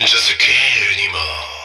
Just a kid anymore.